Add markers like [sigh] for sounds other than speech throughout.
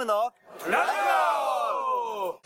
ムのラジオ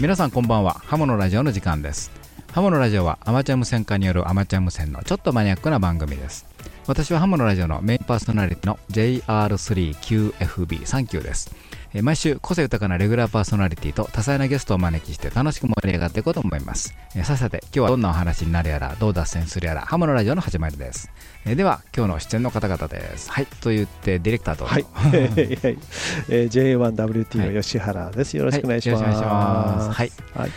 皆さんこんばんは。ハモのラジオの時間です。ハモのラジオはアマチュア無線化によるアマチュア無線のちょっとマニアックな番組です。私はハモのラジオのメインパーソナリティの JR3QFB39 です。えー毎週個性豊かなレギュラーパーソナリティと多彩なゲストをお招きして楽しく盛り上がっていこうと思います、えーさあさて今日はどんなお話になるやらどう脱線するやらハモのラジオの始まりです、えーでは今日の出演の方々です。はいと言ってディレクターどうぞはい、えー J1WT の吉原です。よろしくお願いします。はいよろしくお願いします。はい。はい、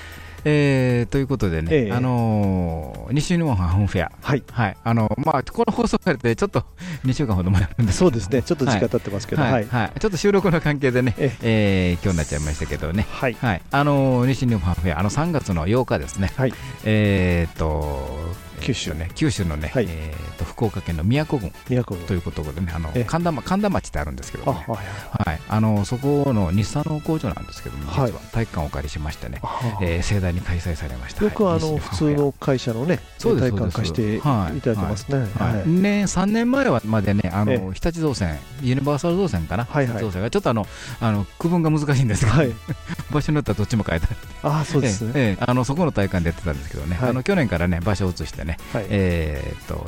えーということでね、ええ。あのー西日本ハムフェア。はい、はい、あのまあ、この放送されてちょっと [laughs] 2週間ほど前なんですそうですね。ちょっと時間経ってますけど、ははい。い、はい。ちょっと収録の関係でね、ええ。ー今日になっちゃいましたけどね、はい、はい、あの西日本ハムフェア、あの3月の8日ですね、はい、えー、と九州ね、九州のね、はい。えー、と福岡県の宮古郡。ということでね、あのえ神田ま神田町ってあるんですけどあ、ね、はい、はい、あのそこの日産の工場なんですけども、実は体育館をお借りしましてね、はい。えー盛大に開催されました。よくあはい。の普通の会社のね、体感貸していただいてますね。ね、3年前はまでね、あえの日立造船、ユニバーサル造船かな、はいはい。日立造船がちょっとあのあの区分が難しいんですけど、はい、[laughs] 場所によってはどっちも変えたり、あ、そうですね。えあのそこの体感でやってたんですけどね、はい。あの去年からね、場所を移してね、はい、えーっと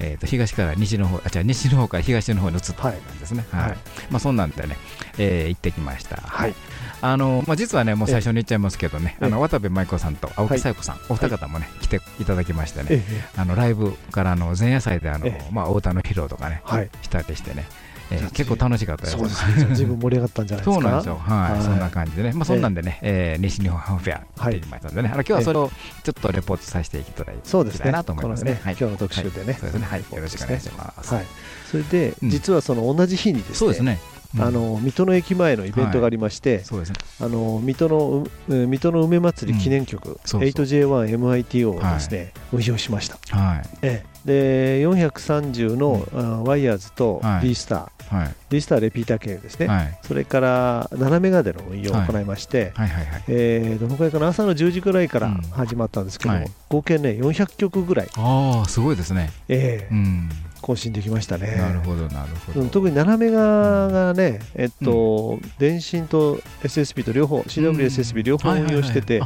えーっと東から西の方あ違う西の方から東の方に移ったはい。んですね、はい。はい。まあ、そんなんでね、えー行ってきました。はい、あのまあ、実はね、もう最初に言っちゃいますけどね、ええ。あの渡部舞子さんと青木さや子さん、お二方もね、来ていただきましてね、ええ、あのライブからあの前夜祭であの、ええ。まあ、お歌の披露とかね、はい、したりしてね、えー結構楽しかったです。そうですね。じゃあずいぶん盛り上がったんじゃないですか？そうなんですよ、はい。はい。そんな感じでね、まあ、そんなんでね、えー西日本ハムフェア行ってきましたんでね、あの今日はそれをちょっとレポートさせていただいてそうですね。いきたいなと思いますね。はい。今日の特集でね。はい。そうですね、はい、よろしくお願いします。はい。それで、うん。実はその同じ日にですね、そうですね、うん。あの水戸の駅前のイベントがありまして、そうですね、あの水戸の水戸の梅祭り記念曲、そうそう。8J1MITO をですね、運用しました。はい、ええ。で430の、あワイヤーズとはい。D スター、はい、D スターレピーター系ですね、はい、それから7メガでの運用を行いまして、どのくらいかな？朝の10時ぐらいからうん。始まったんですけども、はい。合計ね400曲ぐらい、ああ、すごいですね。えーうん、更新できましたね。なるほど、なるほど。うん特に7メガがね、えっと、電信と SSB と両方、CWSSB 両方運用してて、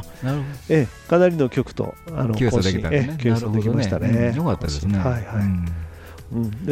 かなりの曲とあの急更新。ね。ええ急走できましたね。よかったですね。はいはいうん。うん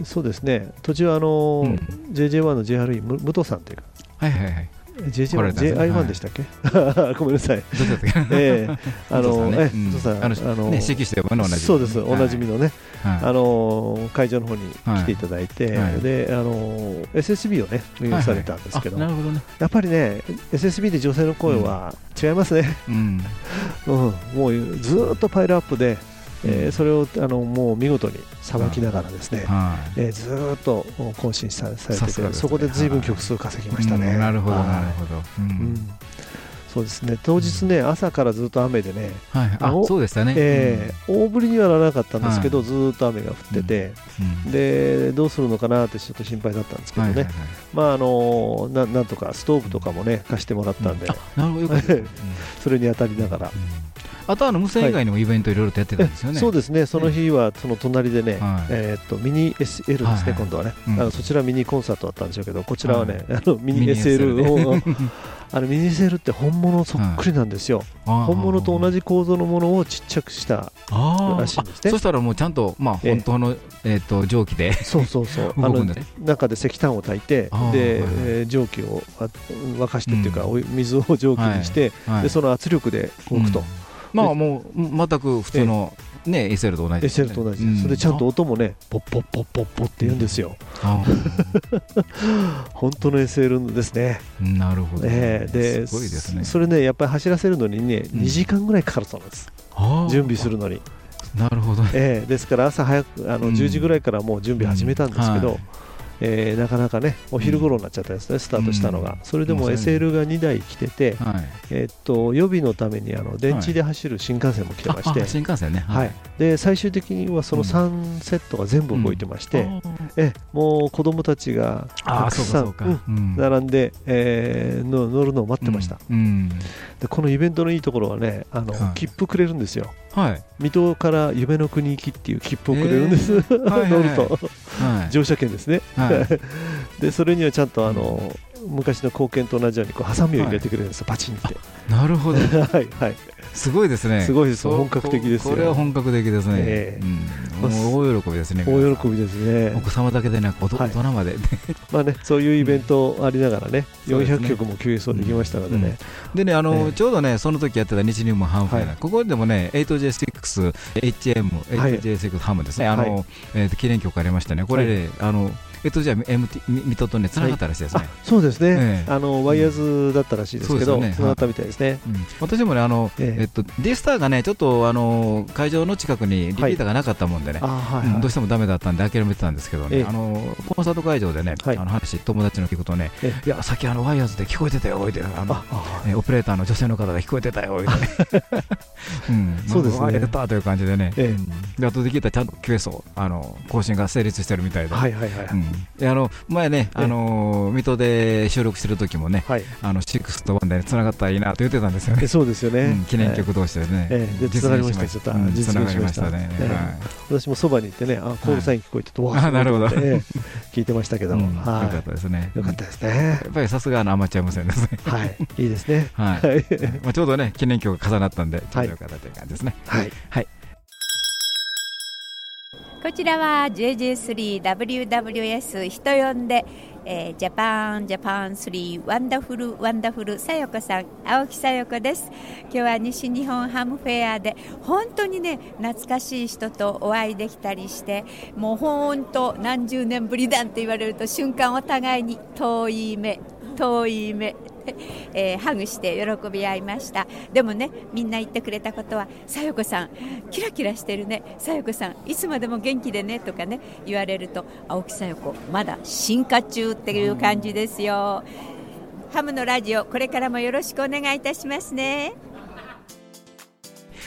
でそうですね、途中、あのうん。JJ1 の JRE、む武藤さんというか、はいはいはい。来られ JJ1、たんですね。JI1 はいでしたっけ、[laughs] ごめんなさい、どうだったっけええ。あ武藤さんね。のえうん。さん、あのね、指揮してもの同じ。そうです、おなじみのね、はい。あの会場の方に来ていただいて、はい。であの SSB をね、運用されたんですけど、はいはい。あなるほどね。やっぱりね、SSB で女性の声は違いますね、うん。[laughs] うん。もうずーっとパイルアップで、えーうんそれをあのもう見事にさばきながらですね、はい。えーずーっと更新さされてて、ね。そこで随分曲数稼ぎましたね。うんなるほど、はい。なるほど。ううん。んそうですね。当日ね、朝からずっと雨でね、はい。あお、そうでしたね。えー大降りにはならなかったんですけど、はい。ずーっと雨が降ってて、うん。でどうするのかなってちょっと心配だったんですけどね、はいはいはい。まああのななんとかストーブとかもね貸してもらったんで、あなるほど、よかった。[laughs] うん。それに当たりながら、あとあの無線以外にもイベントいろいろとやってたんですよね。そうですね、その日はその隣でね、はい。えーっとミニ SL ですね、はいはい今度はね、うんあのそちらミニコンサートだったんでしょうけど、こちらはね、はあのミニ SL を、あのミニ SL [laughs] って本物そっくりなんですよ、本物と同じじ構造のものをちっちゃくしたらしいんですね。そ。したらもうちゃんと、まあ、ええ本当の、えっと蒸気でそうそうそう、[laughs] あの中で石炭を炊いてで、えー蒸気をあ沸かしてっていうか、水を蒸気にして、はい。でその圧力で動くと、うんまあもう全く普通の、ね SL と同じですね SL と同じうで、それでちゃんと音もね、ポッポッポッポッポって言うんですよ、あ本当の SL ですね。ーなるほど、えーですごいですねそれね、やっぱり走らせるのにね、うん2時間ぐらいかかるそうなんです、あー準備するのに。なるほどねえーですから朝早くあのうん10時ぐらいからもう準備始めたんですけど、うんはいえーなかなかねお昼頃になっちゃったんですね、スタートしたのが、うん。それでも SL が2台来てて、はい。えーっと予備のためにあの電池で走る新幹線も来てまして、ああ新幹線ね。はい。で最終的にはその3セットが全部動いてまして、えもう子供たちがたくさんうん並んで、えー、の乗るのを待ってました、うん、でこのイベントのいいところはねあの、はい、切符くれるんですよ、はい、水戸から夢の国行きっていう切符をくれるんです、えー、[laughs] 乗ると、はい、乗車券ですね、はい、[laughs] でそれにはちゃんとあの、昔の貢献と同じようにこうハサミを入れてくれるんですよ、パチンって。なるほど。はいはい。すごいですね。すごいです。本格的ですこれは本格的ですね。えー、もう大喜びですね。大喜びですね。お子様だけでなく大人まで。まあね、そういうイベントありながらね、400曲も QS できましたのでね。でね、あのちょうどね、その時やってた日入門ハムフェア、ここでもね、8J6、HM、8J6 ハムですね。あのえ記念曲ありましたね。これあの。えっとじゃあ MT 水戸とね繋がったらしいですね。そうですね。あのワイヤーズだったらしいですけど、繋がったみたいですね。私もねあのえっとデスターがねちょっとあの会場の近くにリピーターがなかったもんでね、どうしてもダメだったんで諦めてたんですけどね、あのコンサート会場でねあの話友達の聞くとね、いやさっきあのワイヤーズで聞こえてたよおいで。あのオペレーターの女性の方が聞こえてたよおいで。[laughs] うん、そうですね。やったという感じでね。で後で聞いたらちゃんと QS あの更新が成立してるみたいで。はいはいはい。あの前ね、あの水戸で収録してる時もね、あのシックスとワンでつながったらいいなと言ってたんですよね。そうですよね。記念曲同士でね。でつながりました。ちょっと実現しましたね。私もそばに行ってね、あコールサイン聞こえてとわなるほど。聞いてましたけど、よかったですね。よかったですね。やっぱりさすがのアマチュア無線ですね。はい、いいですね。はい。まあちょうどね記念曲が重なったんでちょうどよかったという感じですね。はい。はい。こちらは JJ3WWS 人呼んで、えー、ジャパンジャパン3ワンダフルワンダフルさよこさん青木さよこです。今日は西日本ハムフェアで本当にね懐かしい人とお会いできたりしてもう本当何十年ぶりだって言われると瞬間お互いに遠い目遠い目 [laughs] えー、ハグして喜び合いました。でもねみんな言ってくれたことは「さよこさんキラキラしてるね。さよこさんいつまでも元気でね」とかね言われると青木さよこまだ進化中っていう感じですよ、ハムのラジオこれからもよろしくお願いいたしますね。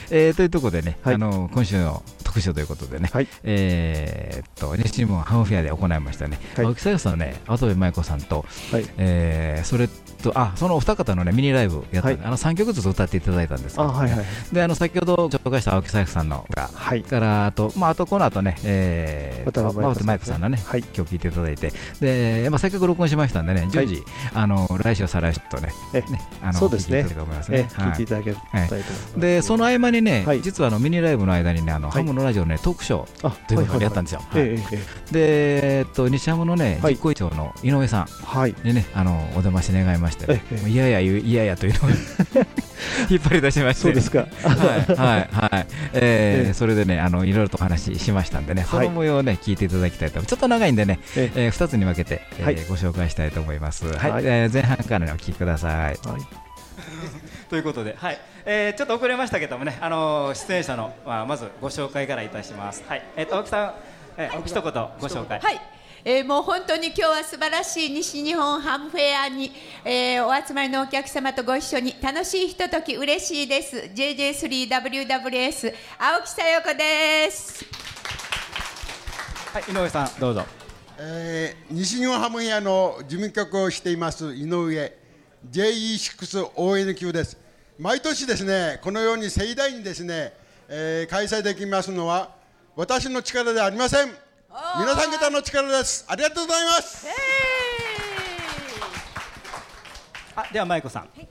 えー、というところでね、はい、あの今週の特集ということでね、はい、えー、っと西日本ハムフェアで行いましたね、はい、青木さよさんね、渡部舞子さんと、はい、えー、それとあそのお二方のねミニライブやった、はい、あの3曲ずつ歌っていただいたんですけど、ね、はいはい、であの先ほど紹介した青木さやさんのが、はい、からあとまああとこの後ね、えー、渡部舞子さん。のね、はい、今日聞いていただいて。でまあせっかく録音しましたんでね順次、あの来週再来週とねねあのそうですね。聞いていただきますね、聞いていただけたいと思います。でその合間にね、実はあのミニライブの間にねあの、ハムのラジオねトークショーというのをやったんですよ、でえっと西ハムのね実行委員長の井上さんにねあのお出まし願いまして、いやいやいやいやというのを [laughs] 引っ張り出しまして。そうですか。はいはいはい、えー、それでねあのいろいろとお話ししましたんでね、その模様をね聞いていただきたいとちょっと長いんでね、ええ。ー、2つに分けて、えーご紹介したいと思います、はい。えー、前半からお聞きください、はい。[laughs] ということで、はい。えー、ちょっと遅れましたけどもね、あの出演者の、まあ、まずご紹介からいたします。はい、えっ、ー、と青木さん、えー、一言ご紹介。はい。えー、もう本当に今日は素晴らしい西日本ハムフェアに、えー、お集まりのお客様とご一緒に楽しいひととき嬉しいです。JJ3WWS 青木さよ子です。はい井上さんどうぞ、えー、西日本ハムフェアの事務局をしています井上 JE6ONQ です。毎年ですねこのように盛大にですね、えー、開催できますのは私の力ではありません皆さん方の力です。ありがとうございます。あでは舞子さん、はい、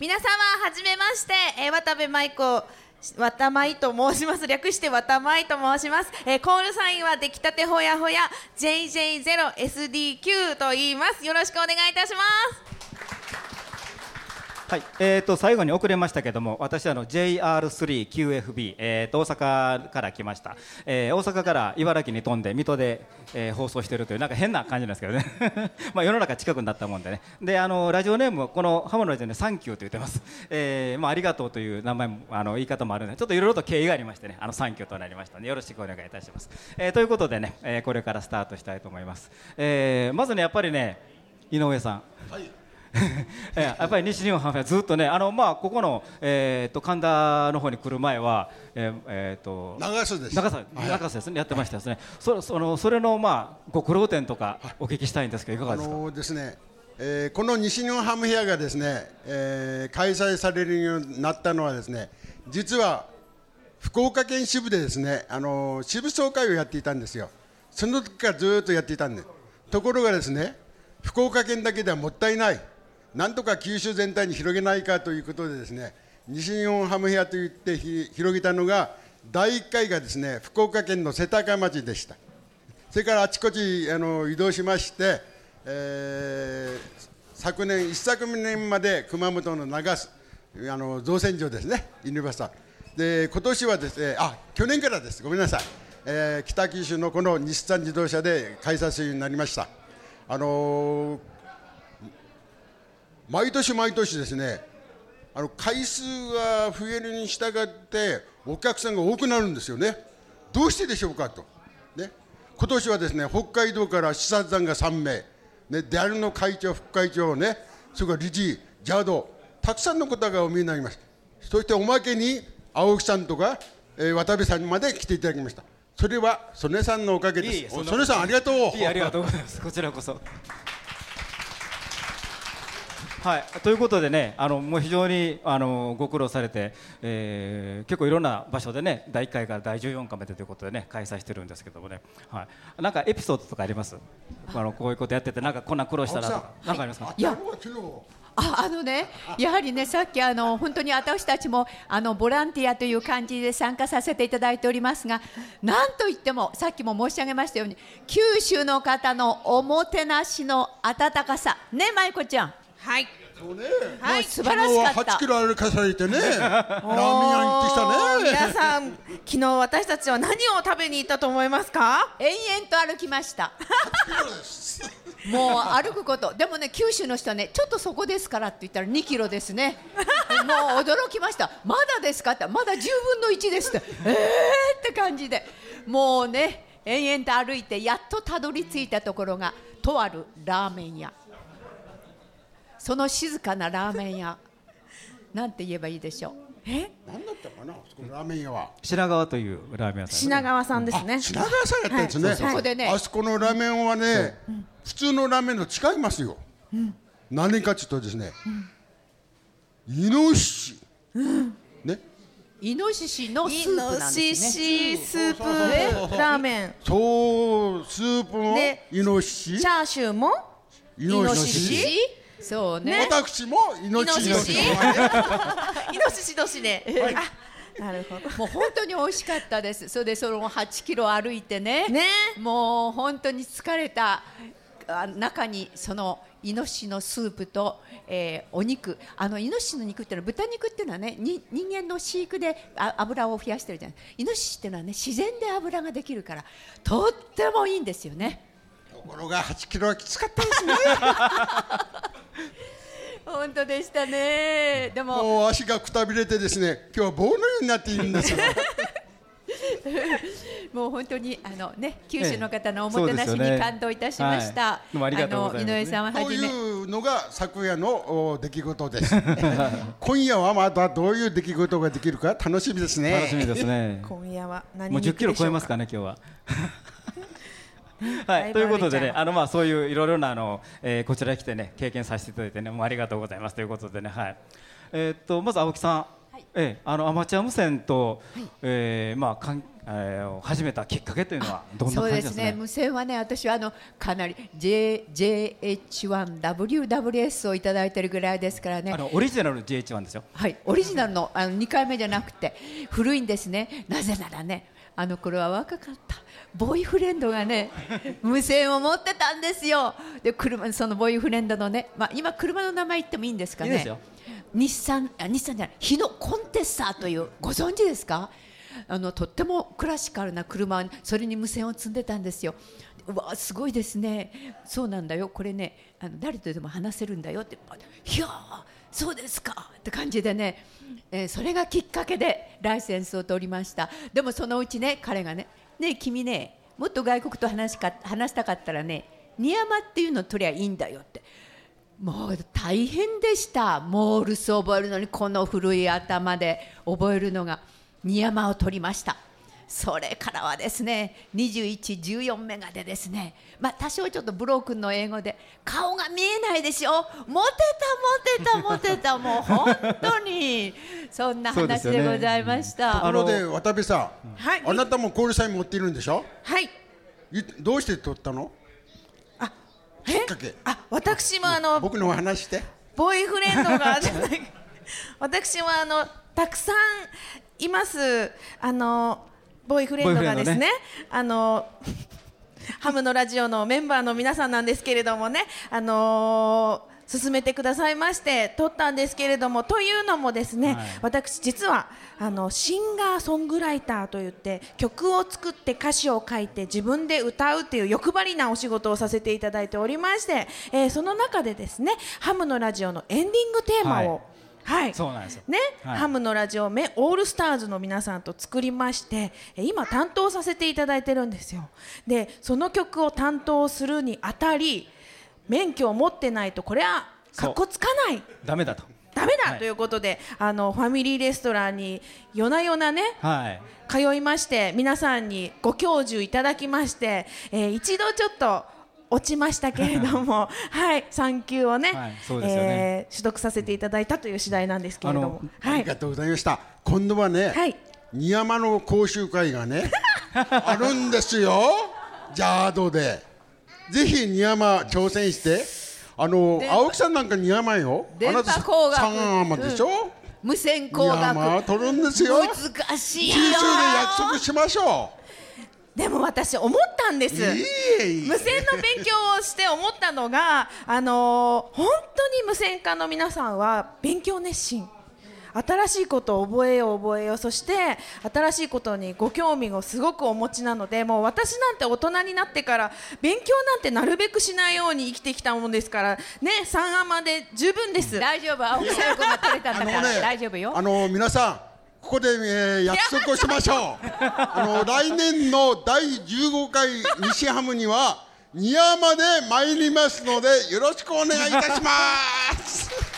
皆様はじめまして、えー、渡部舞子わたまいと申します。略してわたまいと申します、えー、コールサインは出来たてほやほや JJ0SDQ と言います。よろしくお願いいたしますはい、えー、と最後に遅れましたけども私はの JR3QFB、えー、と大阪から来ました、えー、大阪から茨城に飛んで水戸で、えー、放送しているというなんか変な感じなんですけどね。[laughs] まあ世の中近くになったもんでね。であのラジオネームこの浜のラジオでサンキューと言ってます、えーまあ、ありがとうという名前もあの言い方もあるのでちょっといろいろと経緯がありましてねあのサンキューとなりましたのでよろしくお願いいたします、えー、ということでね、えー、これからスタートしたいと思います、えー、まずねやっぱりね井上さん、はい。[laughs] やっぱり西日本ハムフずっとねあのまあここのえっ、ー、と神田の方に来る前はえっ、ー、えー、と長瀬です。長瀬長瀬ですねやってましたですね。そそのそれのまあご苦労点とかお聞きしたいんですけどいかがですか、あのー、ですねえー、この西日本ハムフェアがですね、えー、開催されるようになったのはですね実は福岡県支部でですねあの支部総会をやっていたんですよ。その時からずっとやっていたんです。ところがですね福岡県だけではもったいないなんとか九州全体に広げないかということでですね西日本ハムヘアといって広げたのが第1回がですね福岡県の世田谷町でした。それからあちこちあの移動しまして、えー、昨年一昨年まで熊本の長洲あの造船所ですねユニバサで今年はですねあ去年からです。ごめんなさい、えー、北九州のこの日産自動車で開催するようになりました。あのー毎年毎年ですねあの回数が増えるに従ってお客さんが多くなるんですよね。どうしてでしょうかと、ね、今年はですね北海道から視察団が3名、ね、デアルの会長副会長ねそれから理事ジャードたくさんの方がお見えになりますそしておまけに青木さんとか、えー、渡部さんにまで来ていただきました。それは曽根さんのおかげです。曽根さんありがとう。いいありがとうございます。こちらこそはい、ということでね、あのもう非常にあのご苦労されて、えー、結構いろんな場所でね、第1回から第14回までということでね、開催してるんですけどもね、はい、なんかエピソードとかあります？あ。のこういうことやってて、なんかこんな苦労したらとか、なんかありますか？い。や。ああのね、やはりね、さっきあの本当に私たちもあのボランティアという感じで参加させていただいておりますが、なんといってもさっきも申し上げましたように、九州の方のおもてなしの温かさ、ね、舞子ちゃん。はい。そうね。はい、素晴らしかった。8キロ歩かされてね、[laughs] ラーメン屋に行ってきたね。皆さん、昨日私たちは何を食べに行ったと思いますか？延々と歩きました。もう歩くこと、でもね、九州の人はね、ちょっとそこですからって言ったら2キロですね。[laughs] もう驚きました。まだですかって、まだ10分の1ですって。えー？って感じで、もうね、延々と歩いてやっとたどり着いたところがとあるラーメン屋。その静かなラーメン屋。[laughs] なんて言えばいいでしょう。え？何だったかな？そこのラーメン屋は。品川というラーメン屋さん、品川さんですね。品川さんやったんですね、はい、そこでね。あそこのラーメンはね、う。ん、普通のラーメンと違いますよ、うん、何かというとですね、うん、イノシシ、ね？イノシシのスープなんですね。イノシシスープラーメン。そう、スープもイノシシ。チャーシューもイノシシ。そうね。私もイノシシ年。イノシシ年で。なるほど。もう本当に美味しかったです。それでその8キロ歩いてね。ね。もう本当に疲れた中にそのイノシシのスープと、えー、お肉あのイノシシの肉っていうのは豚肉っていうのはね人間の飼育であ油を増やしてるじゃないイノシシっていうのはね自然で油ができるからとってもいいんですよねところが8キロはきつかったですね [laughs] 本当でしたね。でももう足がくたびれてですね、今日は棒のようになっているんですよ。[laughs] もう本当にあのね九州の方のおもてなしに感動いたしました。ええはい、あの井上さんははじめ。というのが昨夜の出来事です。[laughs] 今夜はまたどういう出来事ができるか楽しみですね。楽しみですね。[laughs] 今夜は何もう10キロ超えますかね今日は。はい、ということでね、あのまあそういういろいろなあの、えー、こちらに来てね経験させていただいてね、もうありがとうございますということでね、はい。えー、っとまず青木さん、はい、えー、あのアマチュア無線と、はい、えー、まあかんえー、始めたきっかけというのはどんな感じですか、ね、そうですね。無線はね、私はあのかなり J JH1 WWS をいただいてるぐらいですからね。あのオリジナルの JH1 ですよ。はい、オリジナルのあの2回目じゃなくて古いんですね。なぜならね、あの頃は若かった。ボーイフレンドがね無線を持ってたんですよ。で車そのボーイフレンドのね、まあ、今車の名前言ってもいいんですかね。日産あ日産じゃない日野コンテッサーというご存知ですか？あのとってもクラシカルな車それに無線を積んでたんですよ。うわすごいですね。そうなんだよ。これねあの誰とでも話せるんだよって。いやそうですか。って感じでね、えー、それがきっかけでライセンスを取りました。でもそのうちね彼がねね君ねもっと外国と話しか話したかったらねニヤマっていうのを取りゃいいんだよって。もう大変でした。モールス覚えるのにこの古い頭で覚えるのが。二山を取りました。それからはですね2114メガでですねまあ多少ちょっとブロークンの英語で顔が見えないでしょ？モテたモテたモテた。[laughs] もう本当に。そんな話でございました、ね、ところで渡辺さん、はい、あなたもコールサイン持っているんでしょ？はい。どうして取ったの？あきっかけ。あ私もあの僕の話して。ボーイフレンドが [laughs] 私はあのたくさんいます。あのボーイフレンドがですね、ね、あのハムのラジオのメンバーの皆さんなんですけれどもね、あのー、進めてくださいまして撮ったんですけれどもというのもですね、はい、私実はあのシンガーソングライターといって曲を作って歌詞を書いて自分で歌うっていう欲張りなお仕事をさせていただいておりまして、えー、その中でですねハムのラジオのエンディングテーマを、はいはい、そうなんですよ。ね、はい、ハムのラジオめオールスターズの皆さんと作りまして今担当させていただいてるんですよ。でその曲を担当するにあたり免許を持ってないとこれはかっこつかない。ダメだと。ダメだということで、はい、あのファミリーレストランに夜な夜なね、はい、通いまして皆さんにご教授いただきまして、えー、一度ちょっと落ちましたけれども、[laughs] はい、産休をね、はいね。えー、取得させていただいたという次第なんですけれども、はい、ありがとうございました。今度はね、はい、新山の講習会がね [laughs] あるんですよ。ジャードで、ぜひ新山挑戦して、あの青木さんなんか新山よ。電波工学。三山でしょ？うん。無線工学。取るんですよ。難しいよ九州で約束しましょうでも私思ったんです。無線の勉強をして思ったのがあのー、本当に無線化の皆さんは勉強熱心。新しいことを覚えよう覚えよう。そして新しいことにご興味をすごくお持ちなのでもう私なんて大人になってから勉強なんてなるべくしないように生きてきたものですからね三アマで十分です。大丈夫。青木さんが取れたんだから、ね、大丈夫よ。あの皆さんここで、えー、約束をしましょう [laughs] あの来年の第15回西ハムには二山で参りますのでよろしくお願いいたします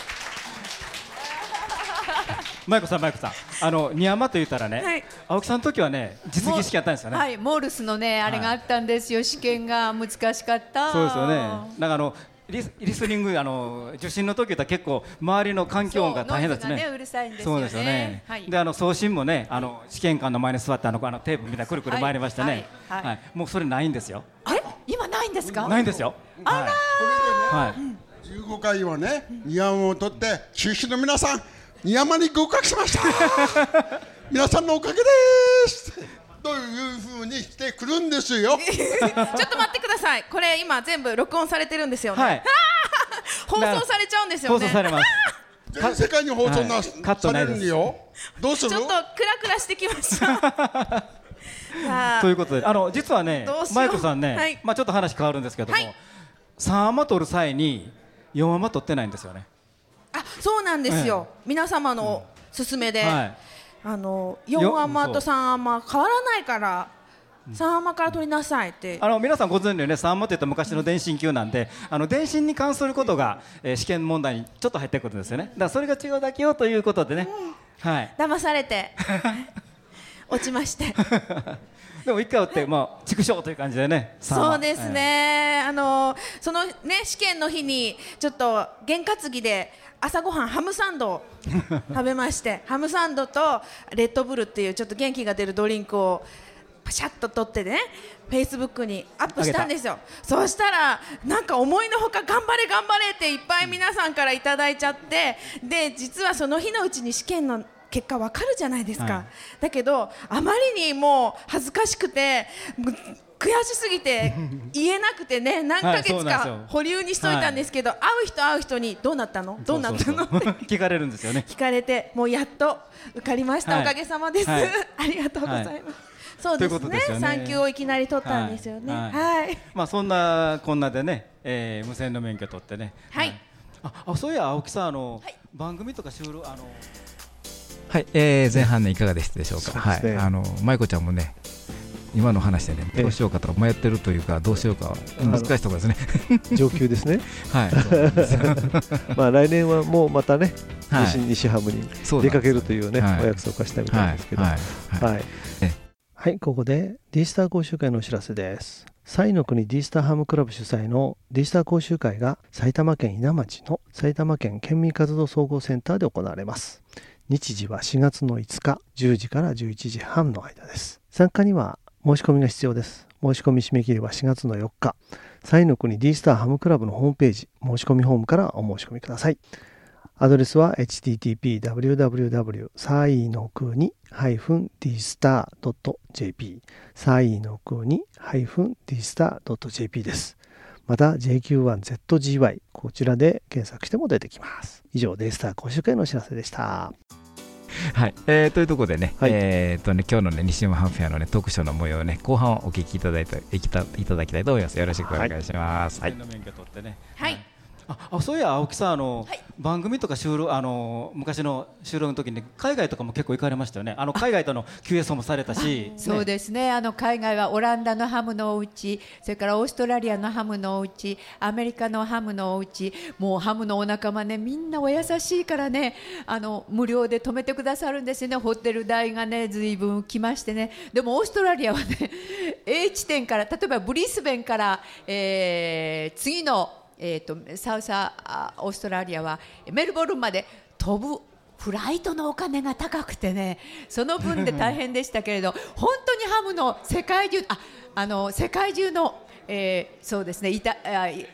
マイコさん、マイコさん、あの二山と言ったらね、はい、青木さんの時はね、実技試験あったんですよね。はい、モールスのね、あれがあったんですよ、はい、試験が難しかった。そうですよね。なんかあのリスリスニングあの受信の時は結構周りの環境音が大変ですね。ねうるさいんですよね。そうですよね。はい、であの送信もねあの試験官の前に座ってあのあのテープみたいなくるくる回りましてね。はい、はい、もうそれないんですよ。あれ今ないんですか？ないんですよ。あらはい。十五回はね二山を取って中止の皆さん二山に合格しました。[laughs] 皆さんのおかげです。というふうにしてくるんですよ [laughs] ちょっと待ってさい。これ今全部録音されてるんですよね、はい、[laughs] 放送されちゃうんですよね。放送されます。[laughs] 全世界に放送な、はい、カットされるんよ。どうする？ちょっとクラクラしてきました。[laughs] ということであの実はねマイクさんね、はい、まあちょっと話変わるんですけども、はい、3アマ取る際に4アマ取ってないんですよね。あそうなんですよ、ええ、皆様の勧めで、はい。あの4アマと3アマ変わらないから3アマから取りなさいって。あの皆さんご存知のね3アマって言ったら昔の電信級なんであの電信に関することが、えー、試験問題にちょっと入ってくるんですよね。だからそれが違うだけよということでね、うん、はい。騙されて。[laughs] 落ちまして。[laughs] でも一回打って、まあ、畜生という感じでね。そうですね。あのそのね試験の日にちょっと験担ぎで朝ごはんハムサンドを [laughs] 食べましてハムサンドとレッドブルっていうちょっと元気が出るドリンクをパシャッと取ってねフェイスブックにアップしたんですよ。そうしたらなんか思いのほか頑張れ頑張れっていっぱい皆さんからいただいちゃってで実はその日のうちに試験の結果わかるじゃないですか、はい、だけどあまりにも恥ずかしくて悔しすぎて言えなくてね [laughs] 何ヶ月か保留にしといたんですけど、はい、会う人会う人にどうなったの？どうなったのって聞かれるんですよね聞かれてもうやっと受かりました、はい、おかげさまです、はい、[laughs] ありがとうございます、そうですね。すね。産休をいきなり取ったんですよね。はい、[laughs] まあそんなこんなでね、えー、無線の免許取ってね。はい、ああそういや青木さんあの、番組とか収録あのはい、えー、前半ねいかがでしたでしょうか？はい、あの舞子ちゃんもね、今の話でねどうしようかと迷ってるというかどうしようか難しいところですね。[laughs] 上級ですね。[laughs] はい。まあ来年はもうまたね、はい、西ハムに出かけるというね、はい、お約束はしたみたいですけど。はい、はい、ここで D スター講習会のお知らせです。西の国 D スターハムクラブ主催の D スター講習会が埼玉県稲町の埼玉県県民活動総合センターで行われます。日時は4月の5日10時から11時半の間です。参加には申し込みが必要です。申し込み締め切りは4月の4日。サイの国 D スターハムクラブのホームページ申し込みフォームからお申し込みください。アドレスは http www サイの国 -dstar.jp サイの国 -dstar.jp です。また JQ1ZGY こちらで検索しても出てきます。以上デイスター講習会のお知らせでした。はい、えー、というところでね、はい、えー、とね今日のね西山ハンフェアのね特賞の模様をね後半お聞きいただいていたいただきたいと思います。よろしくお願いします。はい。はいあそういや青木さんあの、はい、番組とか収録あの昔の収録の時に海外とかも結構行かれましたよね。あの海外との QS もされたし、そうですね。あの海外はオランダのハムのお家それからオーストラリアのハムのお家アメリカのハムのお家もうハムのお仲間ねみんなお優しいからねあの無料で泊めてくださるんですよね。ホテル代がねずいぶん来ましてね。でもオーストラリアはね A 地点から例えばブリスベンから、えー、次のえーと、サウスオーストラリアはメルボルンまで飛ぶフライトのお金が高くてねその分で大変でしたけれど本当にハムの世界中ああの世界中のえー、そうですね。イタ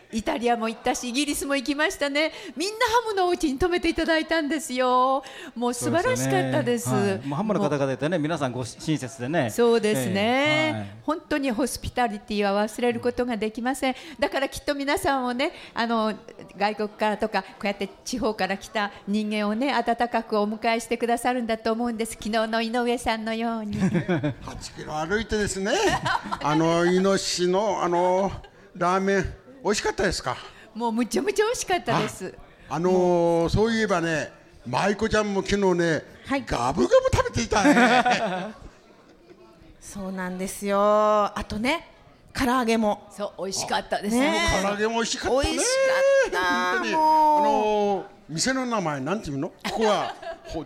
イタリアも行ったしイギリスも行きましたね。みんなハムのお家に泊めていただいたんですよ。もう素晴らしかったです、ね。はい、もうハムの方々でね皆さんご親切でね。そうですね、えーはい、本当にホスピタリティは忘れることができません。だからきっと皆さんをねあの外国からとかこうやって地方から来た人間をね温かくお迎えしてくださるんだと思うんです。昨日の井上さんのように。[laughs] 8キロ歩いてですね。あのイノシシのあのラーメン美味しかったですか？もうむちゃむちゃ美味しかったです。あのー、そういえばね舞子ちゃんも昨日ね、はい、ガブガブ食べていたね。[laughs] そうなんですよ。あとね唐揚げも。そう美味しかったですね。唐揚げも美味しかったね。美味しかった。本当に。あのー、店の名前なんていうの？ここは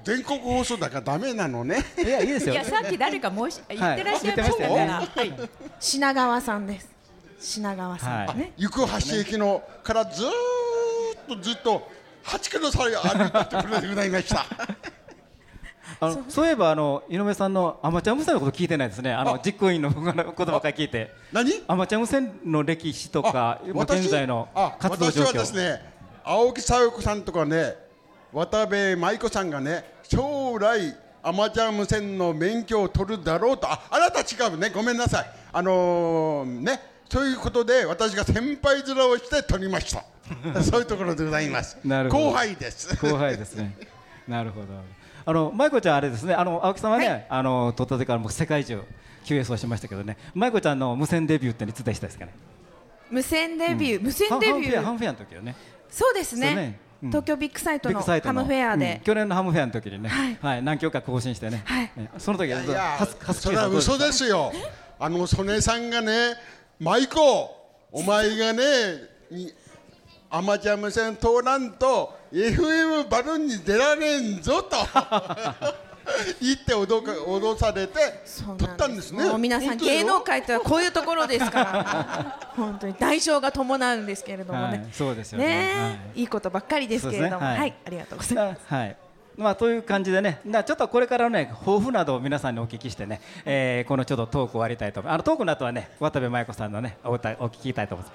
全国放送だからダメなのね。いやいいですよ。いやさっき誰か申し言ってらっしゃいましたから、はい、品川さんです品川さん、ね、行橋駅のからずっとずっと8キロさえ歩いてくれてくれました。[laughs] あのそういえばあの井上さんのアマチュア無線のこと聞いてないですね。あの実行委員のことばっかり聞いて。何？アマチュア無線の歴史とか現在の活動状況。私はですね、青木佐代子さんとかね、渡部舞子さんがね、将来アマチュア無線の免許を取るだろうと。あ、あなた違うね。ごめんなさい。あのー、ね。ということで私が先輩面をして取りました。[laughs] そういうところでございます。後輩です。後輩ですね。[laughs] なるほど。あの舞子ちゃんあれですね。あの青木さんはね、はい、あの取った時からもう世界中 QS をしましたけどね。舞子ちゃんの無線デビューっていつでしたですかね？無線デビュー、うん、無線デビュー。ハムフェアの時よね。そうですね、ね。うん、東京ビッグサイトのハムフェアで、うん、去年のハムフェアの時にね、はい、はい、何曲か更新してね、はい、その時はそれは嘘ですよ。あの曽根さんがね舞子お前がねアマチュア無線通らんと FM バルーンに出られんぞと [laughs] 言って脅か脅されて取ったんですね。皆さん芸能界とはこういうところですから。本当に。代償が伴うんですけれどもね、はい、そうですよね、ねはい、いいことばっかりですけれども、ね。はい、はい、ありがとうございます。はいまあ、という感じでね、ちょっとこれからのね、抱負などを皆さんにお聞きしてね、えー、このちょっとトークを終わりたいと思います。あのトークの後はね、渡部麻衣子さんのね、おお聞きたいと思い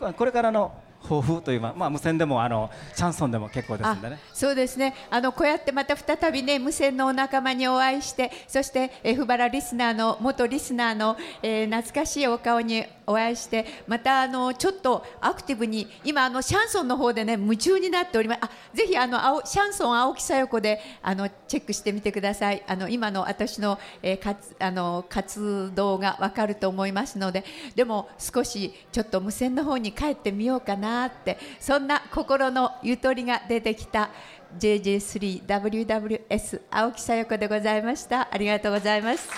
ます。これからの抱負というまあ無線でもあのシャンソンでも結構ですんでね。そうですね。あのこうやってまた再びね無線のお仲間にお会いして、そしてエフバラリスナーの元リスナーの、えー、懐かしいお顔にお会いして、またあのちょっとアクティブに今あのシャンソンの方でね夢中になっております。あぜひあの青シャンソン青木さよ子であのチェックしてみてください。あの今の私の、えー、かつあの活動がわかると思いますので、でも少しちょっと無線の方に帰ってみようかなってそんな心のゆとりが出てきた JJ3WWS 青木さよ子でございましたありがとうございます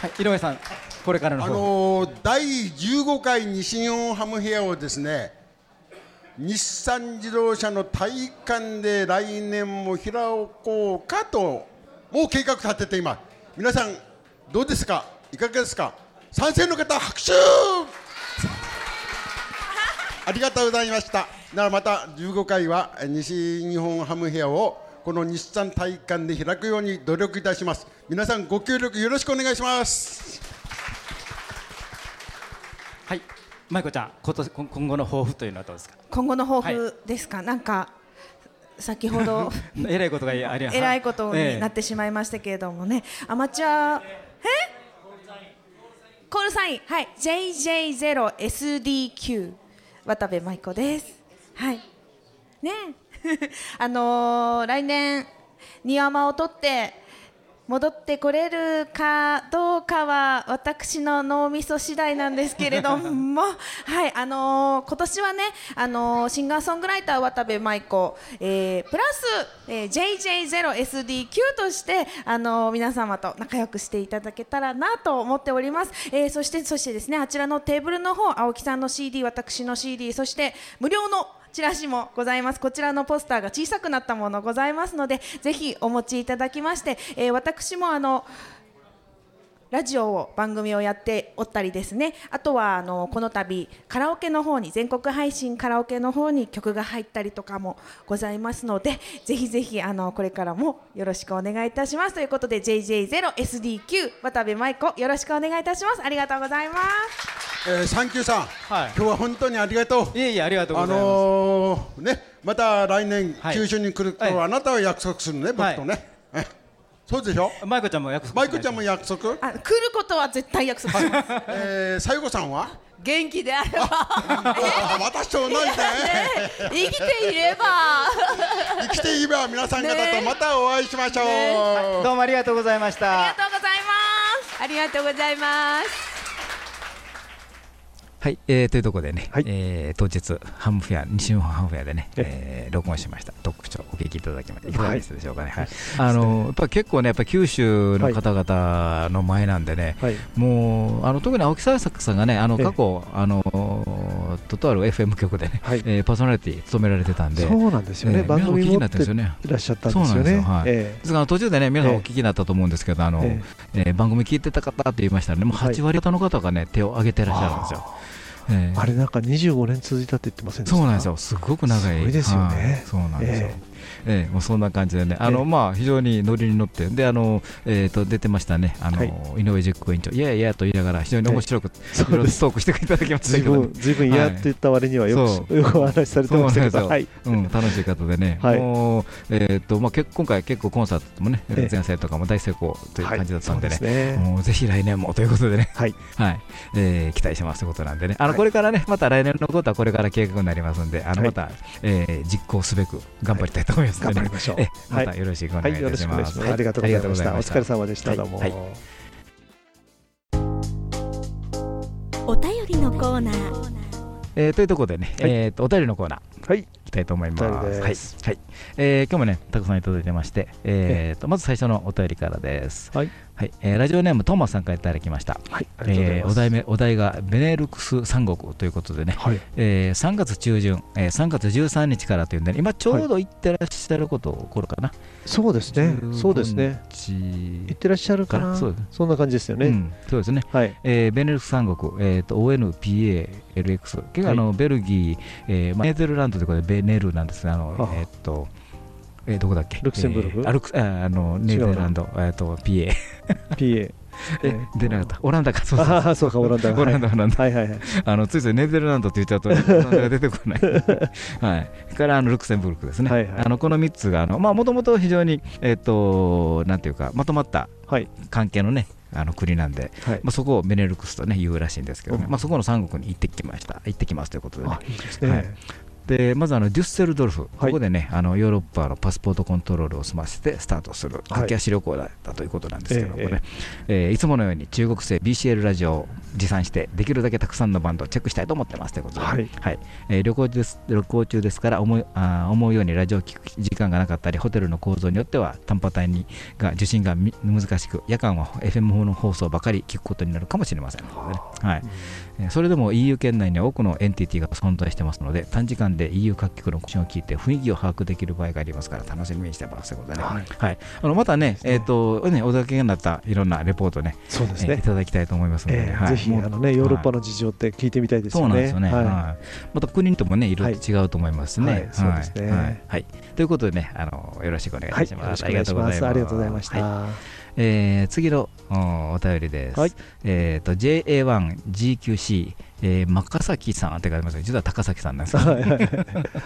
はい、井上さん、これからのあのー、第15回西日本ハムヘアをですね、日産自動車の体感で来年も開こうかと、もう計画立てています。皆さん、どうですか、いかがですか、賛成の方、拍手！ありがとうございました。ならまた15回は西日本ハムヘアをこの日産体育館で開くように努力いたします。皆さんご協力よろしくお願いします。はい。舞子ちゃん今年今後の抱負というのはどうですか？今後の抱負ですか、はい、なんか先ほど [laughs] えらいことがありえらいことになってしまいましたけれどもね、ええ、アマチュアえ？コールサイン。はい。JJ0SDQ 渡部舞子です。はい。ね。[laughs] あのー、来年庭間を取って戻ってこれるかどうかは私の脳みそ次第なんですけれども、[laughs] はいあのー、今年はね、あのー、シンガーソングライター渡部舞子、えー、プラス、えー、JJ0SDQ として、あのー、皆様と仲良くしていただけたらなと思っております、えー、そしてそしてですねあちらのテーブルの方青木さんの CD 私の CD そして無料のチラシもございます。こちらのポスターが小さくなったものございますのでぜひお持ちいただきまして、えー、私もあのラジオを番組をやっておったりですね。あとはあのこの度カラオケの方に全国配信カラオケの方に曲が入ったりとかもございますのでぜひぜひあのこれからもよろしくお願いいたします。ということで JJ0SDQ 渡部舞子よろしくお願いいたします。ありがとうございます、えー、サンキューさん、はい、今日は本当にありがとう。いえいえありがとうございます、あのー、ねまた来年、九州に来ると、はい、あなたは約束するね僕とね、はいそうでしょ？マイコちゃんも約束マイコちゃんも約束？あ来ることは絶対約束します、[laughs] えー、西郷さんは？元気であれば。私と同じで、ね、[laughs] 生きていれば。[laughs] 生きていれば皆さん方とまたお会いしましょう、ね。はい、どうもありがとうございました。ありがとうございます。ありがとうございますはい、えー、というところでね、はい、えー、当日、ハムフェア、西日本ハムフェアでね、えー、録音しました、特徴、お聞きいただきまして、い。かがでしたでしょうかね、はい、あのやっぱ結構ね、やっぱ九州の方々の前なんでね、はい、もうあの特に青木さ作さんがね、あの過去、あのととある FM 局でね、はい、えー、パーソナリティ務められてたんで、そうなんですよね、えー、番組持っていらっしゃったんですよね。ですから途中でね、皆さんお聞きになったと思うんですけど、あのえー、えー、番組聞いてた方って言いましたらね、もう8割方の方がね、手を挙げてらっしゃるんですよ。えー、あれなんか25年続いたって言ってませんでした？そうなんですよ。すごく長い。すごいですよね、そうなんですよ、えーえー、もうそんな感じでね、あの、まあ、非常にノリに乗って、で、あの、えっ、と、出てましたね、あの、井上実行委員長、いやいやと言いながら、非常に面白く、いろいろトークしていただきましたけど、ずいぶん嫌って言った割にはよく、よくお話しされてましたけど、はい、うん、楽しい方でね、もう、えっ、と、まあ、今回結構コンサートもね、前線とかも大成功という感じだったんでね、もうぜひ来年もということでね、はい、はい、え期待しますということなんでね、あの、これからね、また来年のことはこれから計画になりますんで、あの、また、え実行すべく頑張りたいと思いますので、頑張りましょう。またよろしくお願いします。はい、ありがとうございました。お疲れ様でした。どうも。お便りのコーナー。えー、というところでね、えっとお便りのコーナー。はい。いきたいと思います。はい。はい。えー、今日もね、たくさんいただいてまして、えー、とまず最初のお便りからです。はい。はい、えー、ラジオネームトーマスさんからいただきました。はい。えー、お題目お題がベネルクス三国ということでね、はい、えー、3月中旬、えー、3月13日からというんで、ね、今ちょうど行ってらっしゃること起こるかな。そうですね。そうですね。行ってらっしゃるかな。そうそんな感じですよね。うん、そうですね。はい。えー、ベネルクス三国、えっ、ー、と ONPA LX、結構あの、はい、ベルギー、えー、まあネゼルランドということでベネルなんですが、あのえっ、ー、と。えー、どこだっけ？ルクセンブルク、えー、あルクあのネーデランド、えー、と PA。PA [laughs] え、出なかった。オランダか、そうそうあそうか、オランダ。オランダ、オランダ。はいはいはい。あの、ついついネーデルランドって言っちゃうと、オランダが出てこない。[laughs] はい。から、あの、ルクセンブルクですね。はいはい。あの、この3つが、あの、まあ、もともと非常に、えっと、なんていうか、まとまった関係のね、あの国なんで、はい、まあ、そこをベネルクスと、ね、言うらしいんですけどね、まあ、そこの三国に行ってきました、行ってきますということでね。いいでねはいでまずあのデュッセルドルフ、ここでねあのヨーロッパのパスポートコントロールを済ませてスタートする駆け足旅行だったということなんですけどもね、ええいつものように中国製 BCL ラジオを持参してできるだけたくさんのバンドをチェックしたいと思ってますということで、はい。はい。えー、旅行です旅行中ですから思いあ思うようにラジオを聞く時間がなかったりホテルの構造によっては短波帯にが受信が難しく夜間は FM の放送ばかり聞くことになるかもしれませんので、ね、はいうん、それでも EU 圏内には多くのエンティティが存在してますので短時間で EU 各局の更新を聞いて雰囲気を把握できる場合がありますから楽しみにしてますということでね、はい、はい、あのまたね、えーとね、お酒になったいろんなレポートねそうですね、えー、いただきたいと思いますので、えーはい、ぜひあの、ね、ヨーロッパの事情って聞いてみたいですよね。そうなんですよね、はい、また国ともねい。ろいろ違うと思いますね。そうですね、はい。ということでねあのよろしくお願いします。ありがとうございました。えー、次のお便りです。はい、えっ、ー、と JA1GQC、えー、マ崎さんって書いてます実は高崎さんなんです。はいはい。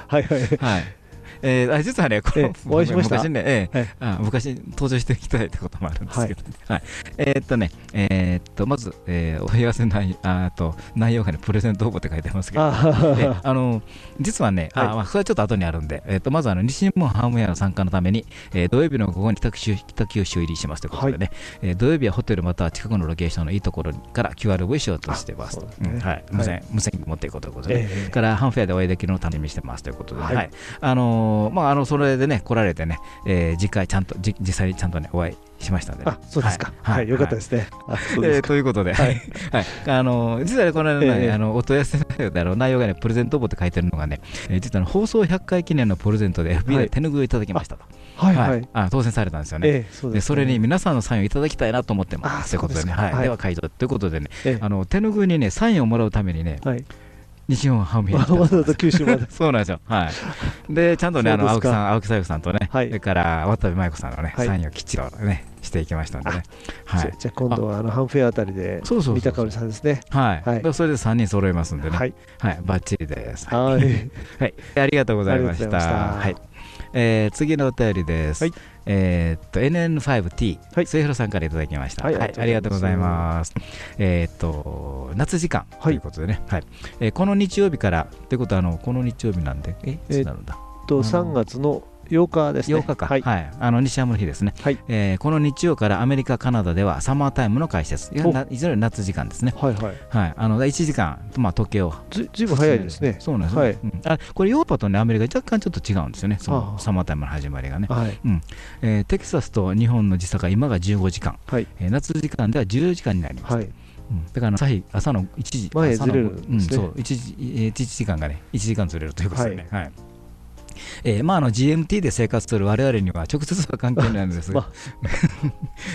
はいはい [laughs] えー、実はね、こえお会いしました？昔ね、えー、あ昔登場していきたいってこともあるんですけど、ね、はい、[laughs] えー、っとね、えー、っとまず、えー、お問い合わせ内あと内容がね、プレゼント応募って書いてますけど、ああの実はね、はい、あまあ、それはちょっと後にあるんで、えー、っとまずあの西日本ハームウェアの参加のために、えー、土曜日の午後に北九州入りしますということでね、はい、えー、土曜日はホテルまたは近くのロケーションのいいところから QRV しようとしてます。ねうん、はい、無線、無線に持っていくということで、からハンフェアでお会いできるのを楽しみにしてますということで、はい、あのまああのそれでね、来られてね、えー、次回ちゃんと、実際にちゃんとね、お会いしましたんで、ね、あそうですか、はい、はい、よかったですね。はい、えー、ということで、はい、はい、あの実は、ね、この、ね、えー、あのお問い合わせの内容がね、プレゼント簿って書いてるのがね、えー、実は放送100回記念のプレゼントで FBI で手ぬぐいをいただきましたと。はいはい、あ当選されたんですよね、えーそで、ね、それに皆さんのサインをいただきたいなと思ってます。ということでね、はい、では会場ということでね、えー、あの手ぬぐいにねサインをもらうためにね、はい西日本ハムヘわざわざ九州まで。[laughs] そうなんですよ、はい、でちゃんとねあの青木さん青木さゆさんとね、はい、それから渡部麻衣子さんのね、はい、サインをきっちりねしていきましたのでね、はい、じゃあ今度はあのハンフェアあたりで三田香織さんですね。はい、はい、それで三人揃いますんでね。はい、はい、バッチリです。はい、はい、ありがとうございました。はい。えー、次のお便りです。はい、えー、っと NN5T、はい、末広さんからいただきました。はい、はい、ありがとうございます。えー、っと夏時間ということでね、はい、はい、えー、この日曜日からということはあのこの日曜日なんで、えいつなるんだ？と3月の8日ですね。8日か。はい。はい、あの西山の日ですね。はい。えー、この日曜からアメリカ、カナダではサマータイムの開始です。いずれ夏時間ですね。はいはい。はい。あの1時間まあ時計を。ずずいぶん早いですね。そうなんですね。はい。うん、あこれヨーロッパとねアメリカ若干ちょっと違うんですよね。そのサマータイムの始まりがね。はい。うん。えー、テキサスと日本の時差が今が15時間。はい。えー、夏時間では14時間になります。はい。うん、だから朝日朝の1時前ずれる、うん、そう1時 ,1 時間がね1時間ずれるということですね。はい、はいえーまあ、あの GMT で生活する我々には直接は関係ないんですが、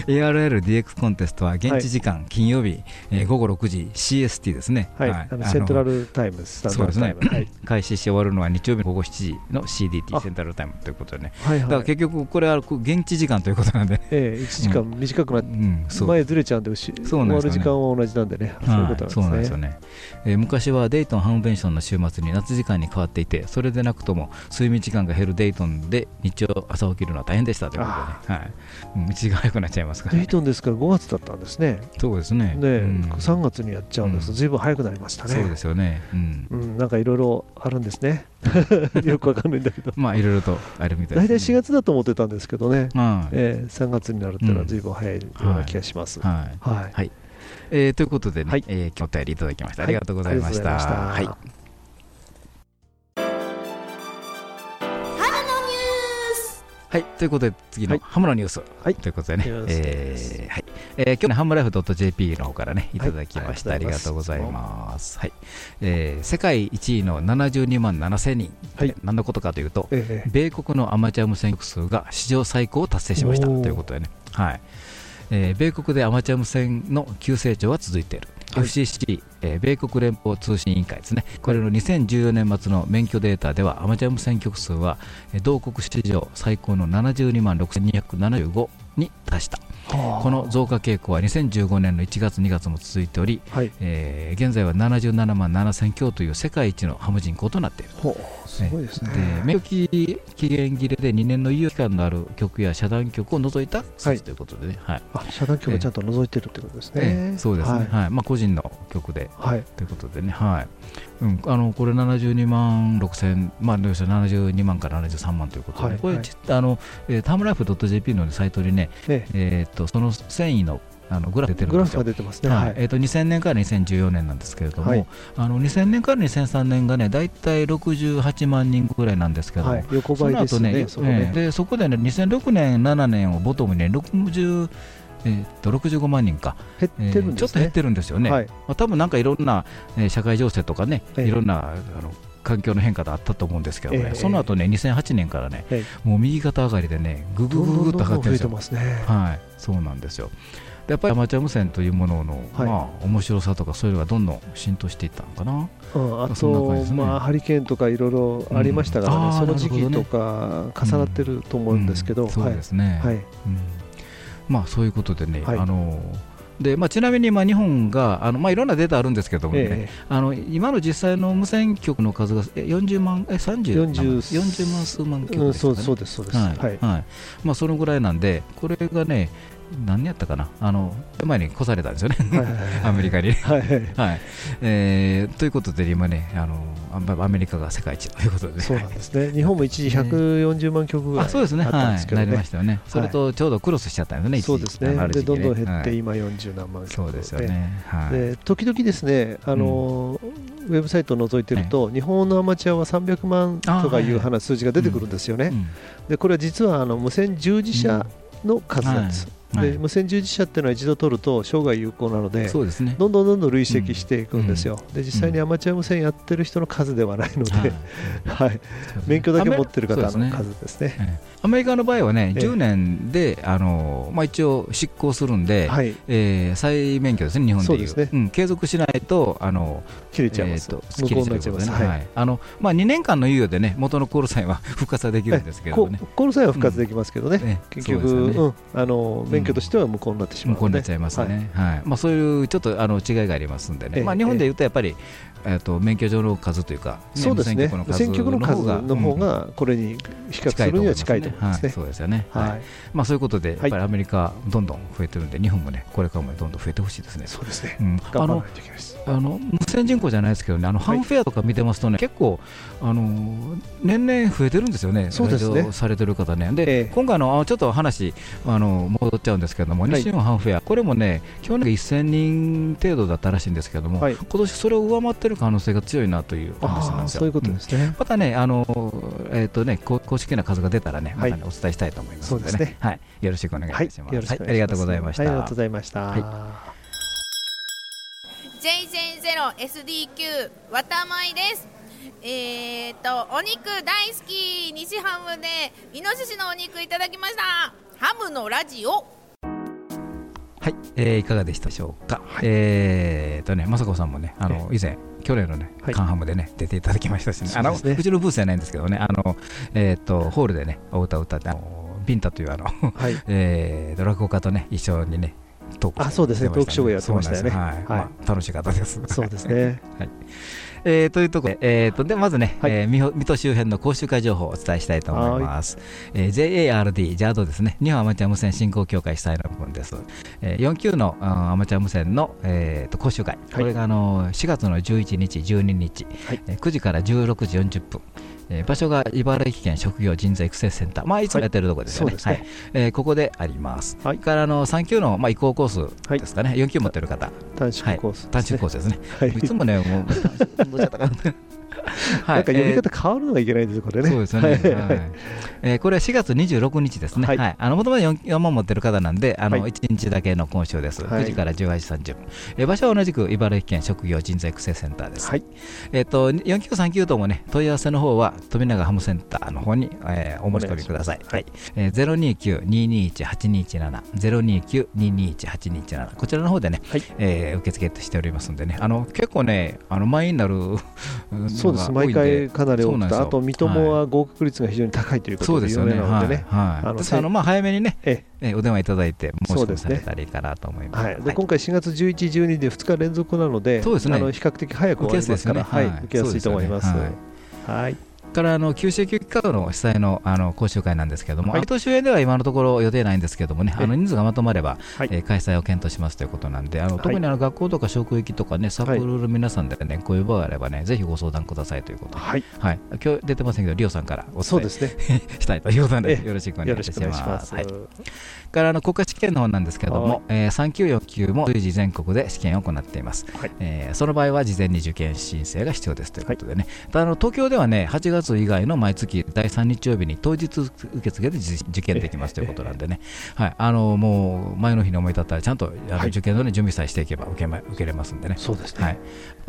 ARLDX [laughs] コンテストは現地時間、金曜日、えー、午後6時 CST ですね、はい。はい、セントラルタイムスタンダードタイム、ねはい、開始して終わるのは日曜日午後7時の CDT セントラルタイムということでね、はいはい、だから結局これは現地時間ということなんで、えー、1時間短くなって、うん、前ずれちゃうんで終わる時間は同じなんでね。そういうことなんですよね、えー、昔はデイトンハムベンションの週末に夏時間に変わっていてそれでなくとも睡眠時間が減るデイトンで日曜朝起きるのは大変でしたということで、ね、はい、うん、道が早くなっちゃいますから、ね、デイトンですから5月だったんですね。そうですね。ね、うん、3月にやっちゃうんです。と、ずいぶん早くなりましたね。そうですよね、うん、うん、なんかいろいろあるんですね。[laughs] よくわかんないんだけど。まあいろいろとあるみたいです、ね、大体4月だと思ってたんですけどね、うん。えー、3月になるっていうのはずいぶん早いような気がします、はい、はい、はい。えー、ということでね、はい、えー、今日お便りいただきました、ありがとうございました。はい。はい、ということで次のハムのニュース、はい、ということでね、えーはい。えー、今日ねハムライフ .jp の方からねい。ただきました、はい、ありがとうございます。はい、えー、世界1位の72万7000人、はい、何のことかというと、えー、米国のアマチュア無線局数が史上最高を達成しました。ということでね。はいえー、米国でアマチュア無線の急成長は続いている、はい、FCC、えー、米国連邦通信委員会ですね、これの2014年末の免許データでは、アマチュア無線局数は、えー、同国史上最高の72万6275に達した。この増加傾向は2015年の1月2月も続いており、はい、えー、現在は77万7000強という世界一のハム人口となっている。すごいですね。で免疫期限切れで2年の猶予期間のある曲や遮断曲を除いた数字ということでね、はい、あ遮断曲をちゃんと除いてるということですね、えー、そうですね、はい。まあ、個人の曲で、はい、ということでね、はいうん、あのこれ72万6千、まあ、72万から73万ということで、はい、これ、はい、あのえー、タームライフ .jp のサイトにね、ええー、っとその繊維のあのグラフ出てるんですよ。出てますね。はい。えっ、ー、と2000年から2014年なんですけれども、はい、あの2000年から2003年がね、だいたい68万人ぐらいなんですけど、はい、横ばいですね。その後ね、ねでそこでね、2006年、7年をボトムにね、60えー、と65万人か、減ってるん、ね、ちょっと減ってるんですよね、はい。まあ多分なんかいろんな、えー、社会情勢とかね、いろんなあの環境の変化があったと思うんですけどね、えー、その後ね、2008年からね、えー、もう右肩上がりでね、ぐぐぐぐっと上がってるんですよ。ね、はい、そうなんですよ。やっぱりアマチュア無線というものの、はい、まあ面白さとかそういうのがどんどん浸透していったのかな。うん、あと、ね、まあハリケーンとかいろいろありましたからね、うん、その時期とか重なってると思うんですけど、うん、そうですね。はい。まあそういうことでね、はい、あのでまあ、ちなみにまあ日本があの、まあ、いろんなデータあるんですけどもね、ええ、あの今の実際の無線局の数が40万、え30 40, 40万数万局ですか、ね、そうです、そうです、はい、はい。まあ、そのぐらいなんで、これがね、何やったかな、あの前に越されたんですよね、アメリカに。はいはい。えー、ということで、今ねあの、アメリカが世界一ということで、そうなんですね、日本も一時140万曲ぐらいあそうですね、はい、なりましたよね、それとちょうどクロスしちゃったんですね、そうですね、でどんどん減って、今40何万曲、そうですよね、で時々ですね、あのウェブサイトを覗いてると、日本のアマチュアは300万とかいう話、数字が出てくるんですよね。でこれは実はあの無線従事者の数なんです。で無線従事者っていうのは一度取ると生涯有効なのでそうです、ね、どんどんどんどん累積していくんですよ、で実際にアマチュア無線やってる人の数ではないので、はい、免許だけ持ってる方の数ですね。アメリカの場合はね、10年であの、まあ、一応執行するんで、はい。えー、再免許ですね、日本でいう、ね。うん、継続しないとあの切れちゃいます、えー、無効になっちゃいます、ねはい。あのまあ、2年間の猶予でね、元のコールサインは復活はできるんですけどね。コールサインは復活できますけどね、うん、結局、ね。うん、あの免許としては無効になってしまう、無効になっちゃいますね、はい、はい、まあ、そういうちょっとあの違いがありますんでね、まあ、日本でいうとやっぱり、えー、と免許証の数というか、そうですね、選挙区の数の方がこれに比較するには近いと思います。ね。そうですよね、はい。まあ、そういうことで、やっぱりアメリカ、どんどん増えてるんで、日本もね、これからもどんどん増えてほしいですね。そうですね、うん、あのあの無線人口じゃないですけどね、あのハンフェアとか見てますとね、結構あの年々増えてるんですよね、そうですね。されてる方ね。で、今回のちょっと話あの戻っちゃうんですけども、西日本ハンフェア、これもね、去年1000人程度だったらしいんですけども、今年それを上回ってる可能性が強いなという話なんですよ。そういうことですね。またね、あのえっとね公式な数が出たらね、またねお伝えしたいと思いますのでね、はい、よろしくお願いします。はい、ありがとうございました。ありがとうございました。JJ0SDQ わたまいです。えーとお肉大好き西ハムでイノシシのお肉いただきました。ハムのラジオ。はい、えー、いかがでしたでしょうか、はい、えーとね雅子さんもねあの以前去年のね、カンハムでね、出ていただきましたしね、あのうちのブースじゃないんですけどね、あのえっ、とホールでね、お歌を歌って、あのビンタというあの、はい、[laughs] えー、落語家とね、一緒にね、トークあそうですね、トークショーやってましたよね。はい、まあ、楽しかったです。そうですね。[laughs] はいえー、というところで、えー、とでまずね、はい、えー、水戸周辺の講習会情報をお伝えしたいと思います。えー、JARD、JARD ですね、日本アマチュア無線振興協会主催の部分です。えー、4級のアマチュア無線の、えー、と講習会、これがあの4月の11日、12日、はい、えー、9時から16時40分。えー、場所が茨城県職業人材育成センター、まあ、いつもやってるところですよね。はい、ねはい、えー、ここであります。はい、からあの3級の、まあ、移行コースですかね、はい、4級持ってる方。短縮コース、ね、短縮コースですね。はい、いつもね、もう、どうしちゃったかな。はい、なんか読み方変わるのがいけないです、これね。そうですよね。はいえー、これは4月26日ですね。はい。あの、もともと 4, 4万持ってる方なんで、あの、1日だけの今週です。9時から18時30分。えー、場所は同じく茨城県職業人材育成センターです。はい。えっ、と、4級3級ともね、問い合わせの方は、富永ハムセンターの方に、えー、お申し込みください。はい。えー、029-221-8217、029-221-8217、こちらの方でね、はい、えー、受付しておりますんでね、あの、結構ね、あの、満員になるそうです。毎回かなり多くて。あと三友は合格率が非常に高いということで有名なのでね、あのまあ早めにね、ええ、お電話いただいて申し込みされたらいいかなと思います。はい、で今回4月11、12で2日連続なので、あの比較的早く終わりますから、はい、受けやすいと思います。はいからあの九州救急カードの主催のあの講習会なんですけれども、はい、周辺では今のところ予定ないんですけれどもね、あの人数がまとまれば、はい、えー、開催を検討しますということなんで、あの特にあの学校とか職域とかね、サークルの皆さんでね、こういう場があればね、ぜひご相談くださいということで、はい、はい、今日出てませんけど、リオさんからお伝えす、ね、[laughs] したいということで、よろしくお願いします。はいからあの国家試験の方なんですけれども、えー、3級、4級も随時全国で試験を行っています、はい、えー、その場合は事前に受験申請が必要ですということでね、はい、あの東京ではね8月以外の毎月第3日曜日に当日受付で受験できますということなんでね、はい、あのもう前の日に思い立ったらちゃんとあの受験の、ね、準備さえしていけば受け,、ま、受けれますんでね。そうですね、はい、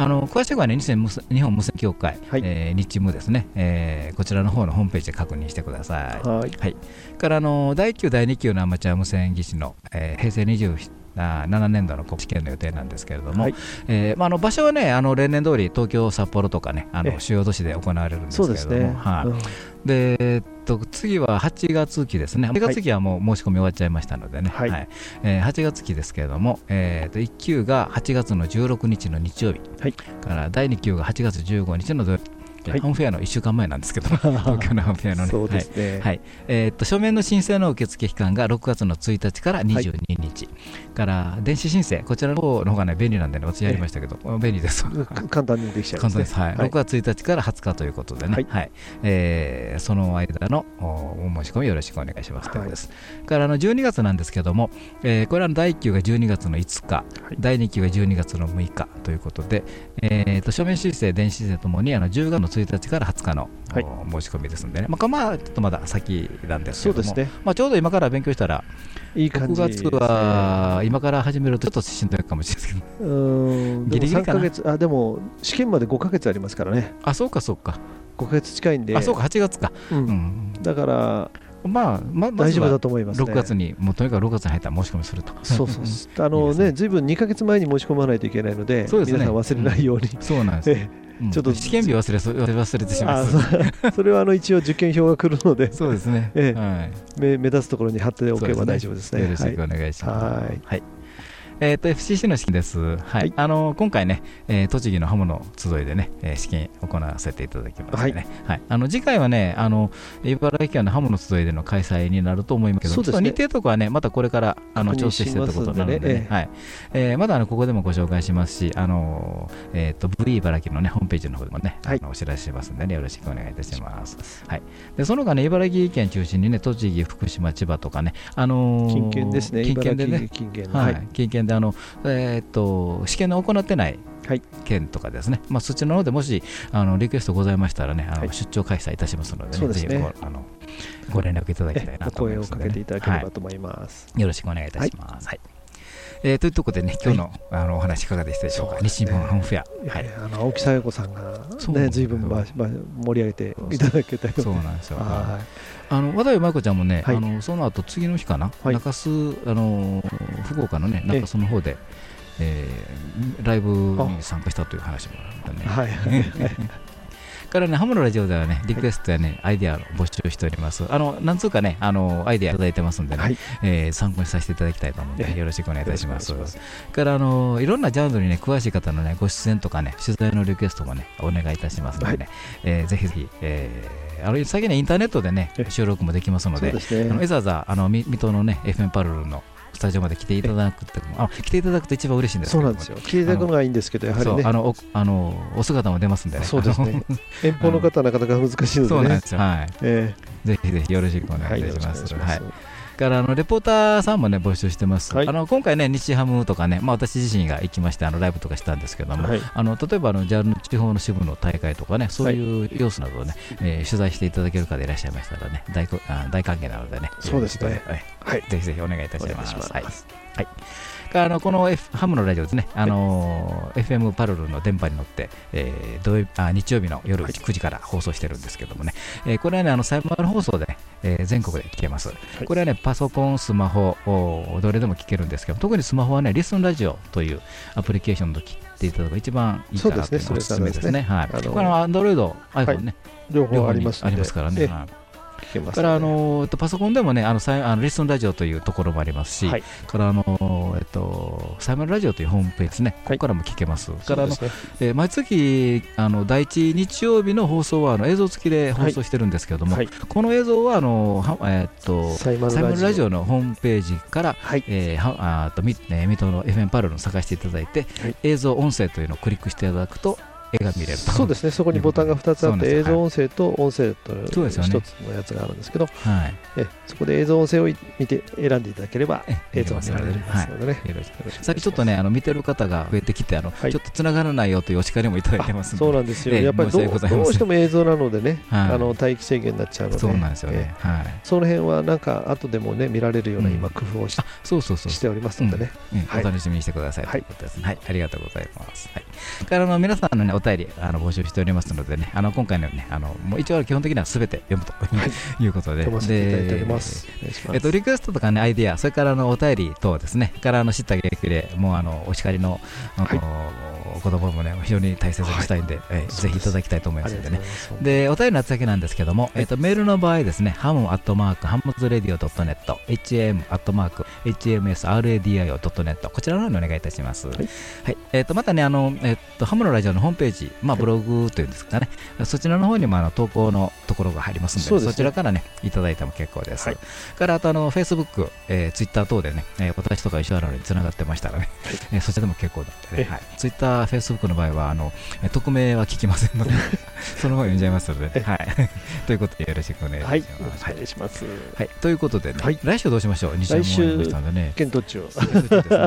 あの詳しくはね日本無線協会、はい、えー、日務ですね、えー、こちらの方のホームページで確認してください。はい、はい、からあの第1級、第2級のアマチュア無線技師の、えー、平成27 7年度の国試験の予定なんですけれども、はい、えー、まあ、あの場所はねあの例年通り東京、札幌とかねあの主要都市で行われるんですけれども、ね。はい、うん、でえっと次は8月期ですね、8月期はもう申し込み終わっちゃいましたのでね、はい。はい、えー、8月期ですけれども、えー、と1級が8月の16日の日曜日、はい、から第2級が8月15日の土曜日。はい、ハムフェアの1週間前なんですけど、[laughs] 東京のハムフェアのね、はい。えー、っと書面の申請の受付期間が6月の1日から22日、はい、から電子申請、こちらの方の方がね便利なんでね、私やりましたけど、便利です。[laughs] 簡単にできちゃいます、ね、簡単です、はい。はい、6月1日から20日ということでね、はい。はい。えー、その間のお申し込みよろしくお願いします。ということです。からあの12月なんですけども、えー、これは第1級が12月の5日、はい、第2級が12月の6日ということで、えー、と書面申請、電子申請ともにあの10月の1日から20日の、はい、申し込みですんでね、まあ、まあ、ちょっとまだ先なんですけどまあ、ちょうど今から勉強したら、いい感じ、ね、6月は今から始めるとちょっとしんどいかもしれないですけど、うんギリギリかな。月あでも試験まで5か月ありますからね、あそうかそうか、5か月近いんで、あそうか、8月か、うん、うん、だから、まあ、ま大丈夫だと思います、ね、6月に、もうとにかく6月に入ったら申し込みすると。そうそう [laughs] あのね、ずいぶん2か月前に申し込まないといけないので、ですね、皆さん忘れないように。そうなんです。[laughs] ちょっと。試験日忘れ忘れてしまう。[laughs] それはあの一応受験票が来るので。そうですね、目目立つところに貼っておけば大丈夫ですね。よろしくお願いします。はいえー、と FCC の試験です、はい、はい、あの今回ね、えー、栃木のハムの集いでね、えー、試験行わせていただきますね、はい。はい、あの次回はねあの茨城県のハムの集いでの開催になると思いますけど、そうですね、日程とかはねまたこれからあの調整しているところなので、ね、はい。えー、まだあのここでもご紹介しますし、あのえー、と V 茨城の、ね、ホームページの方でもね、はい、あのお知らせしますので、ね、よろしくお願いいたします。はい、でその他ね茨城県中心にね栃木、福島、千葉とかね、あのー、近県ですね、近県でね、近県はい、近県であの、えーえー、っと試験の行ってない県とかですね、まあ、そちらの方でもしあのリクエストございましたらね、あの出張開催いたしますので、ね、ぜひごあのご連絡いただきたいなと思います、ね、声をかけていただければと思います、はい、よろしくお願いいたします。はいえー、というところでね、今日の,、あのお話いかがでしたでしょうか、西日本ハムフェア。はい、あの青木さや子さんが、ね、ずいぶん、まま、盛り上げていただけたよそうなんですよ。はい。あの渡部舞子ちゃんもね、あのその後次の日かな、中洲あの福岡のね中洲の方で、えー、ライブに参加したという話もあるんでね。はい [laughs] からね、ハムのラジオではね、リクエストやね、アイデアを募集しております。あの、なんつうかね、あの、アイデアいただいてますんでね、はい、えー、参考にさせていただきたいと思うので、よろしくお願いいたします。からあの、いろんなジャンルにね、詳しい方のね、ご出演とかね、取材のリクエストもね、お願いいたしますのでね、はい、えー、ぜひぜひ、えー、あの最近ね、インターネットでね、収録もできますので、でね、あのわざわざあの水戸のね、FM パルルのスタジオまで来ていただくってあ来ていただくと一番嬉しいんですそうなんですよ。来ていただくのがいいんですけどやはりね。あのおあのお姿も出ますんでね。そうですね。遠方の方はなかなか難しいので、ね、そうなんですよ。はい、えー、ぜひぜひよろしくお願いいたします、はいからあのレポーターさんもね募集してます、はい、あの今回ね日ハムとかね、まあ、私自身が行きましてあのライブとかしたんですけども、はい、あの例えばあの JAL の地方の支部の大会とかねそういう様子などをね、はい、えー、取材していただける方いらっしゃいましたらね大あ大歓迎なのでねそうですね、はい、ぜひぜひお願いいたします。はい。はいあのこの、F、ハムのラジオですね、あのー、FM パルルの電波に乗って、えー、土曜あ日曜日の夜9時から放送してるんですけどもね、えー、これはね、あのサイバー放送で、ね、えー、全国で聞けます、はい、これはね、パソコン、スマホ、どれでも聞けるんですけど、特にスマホはね、リスンラジオというアプリケーションと切っていただく一番いいかなというのがおすすめですね。はい、これはアンドロイド、iPhone ね、両方ありますからね。聞けます、ね、からあのパソコンでもねあのあのリスンラジオというところもありますし、はい、からあのえっとサイマルラジオというホームページですね、ここからも聞けます。はい、からあの、ね、えー、毎月あの第一日曜日の放送はあの映像付きで放送してるんですけれども、はい、この映像はあのはえー、っとサイマルラジオ。のホームページから、はい、えー、はあとみえー、水戸の FM パルルを探していただいて、映像音声というのをクリックしていただくと絵が見れるそうですね。そこにボタンが2つあって映像音声と音声と1つのやつがあるんですけど、はい、えそこで映像音声を見て選んでいただければ映像が見られますのでね、さっきちょっとねあの見てる方が増えてきてあの、はい、ちょっとつながらないよというお叱りもいただいてますそうなんですよ、やっぱりどうしても映像なのでね、はい、あの待機制限になっちゃうので。そうなんですよね、はい、その辺はなんか後でもね見られるような今工夫をし,、そうそうそう。しておりますのでね、お楽しみにしてくださいということですね。はい、ありがとうございます、はい、からの皆さんのねお便りあの募集しておりますのでね、あの今回のね、あのもう一応基本的にはすべて読むと、はい、いうことで、でえっと、リクエストとかね、アイディア、それからのお便り等ですね、からあの知った劇で、もうあのお叱りの、あの、はい言葉もね非常に大切にしたいんで、はい、えぜひいただきたいと思いますのでねでお便りの宛先なんですけども、はい、えーと、メールの場合ですねハムアットマークハムズレディオドットネット HM アットマーク HMSRADIO ドットネットこちらの方にお願いいたします、はい、はい、えーと、またねあの、えーと、ハムのラジオのホームページ、まあ、ブログというんですかね、そちらの方にもあの投稿のところが入りますのでそ、ね、ちらからねいただいても結構です、からあとあのフェイスブック、えー、ツイッター等でね、えー、私とか石原につながってましたらね、はい、えー、そちらでも結構だってね、はい、ツイッターフェイスブックの場合はあの匿名は聞きませんので [laughs] その方読んじゃいますので、はい、[laughs] ということでよろしくお願いします。はい、お願いします。はい、ということでね、はい、来週どうしましょう？来週ね、検討中。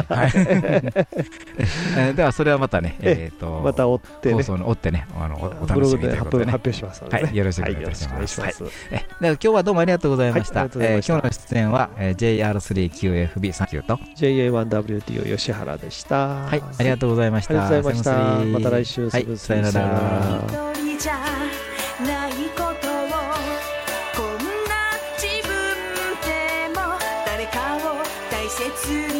はい。[laughs] ではそれはまたね、えっとまた追って放送の追ってね、あのお楽しみということで発表しますはい、よろしくお願いします。はい。え、で今日はどうもありがとうございました。え今日の出演は JR3QFB39 と JA1WTO 吉原でした。はい、ありがとうございました。ありがとうございました。また来週。はい、さよなら。大切に